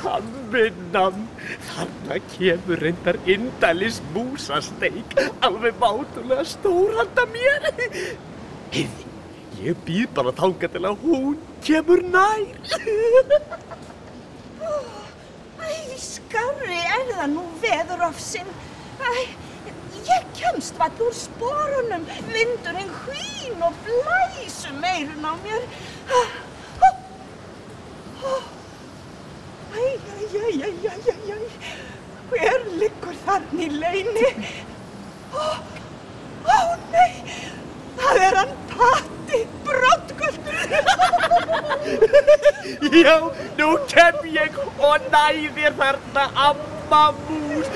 Hann vinnan, þarna kemur reyndar indælis músasteik, alveg mátulega stórhanda mér. Heiði, ég býð bara þánga til að hún kemur nær. Æ, skári er það nú veðurofsinn. Æ, ég kemst vall úr sporunum. Vindurinn hvín og blæsum meirun á mér. Æ, æ. Hver liggur þarna í leini? Ó, ó, nei, það er hann Patti, brottgöldur. Já, nú kem ég og næðir þarna amma mús.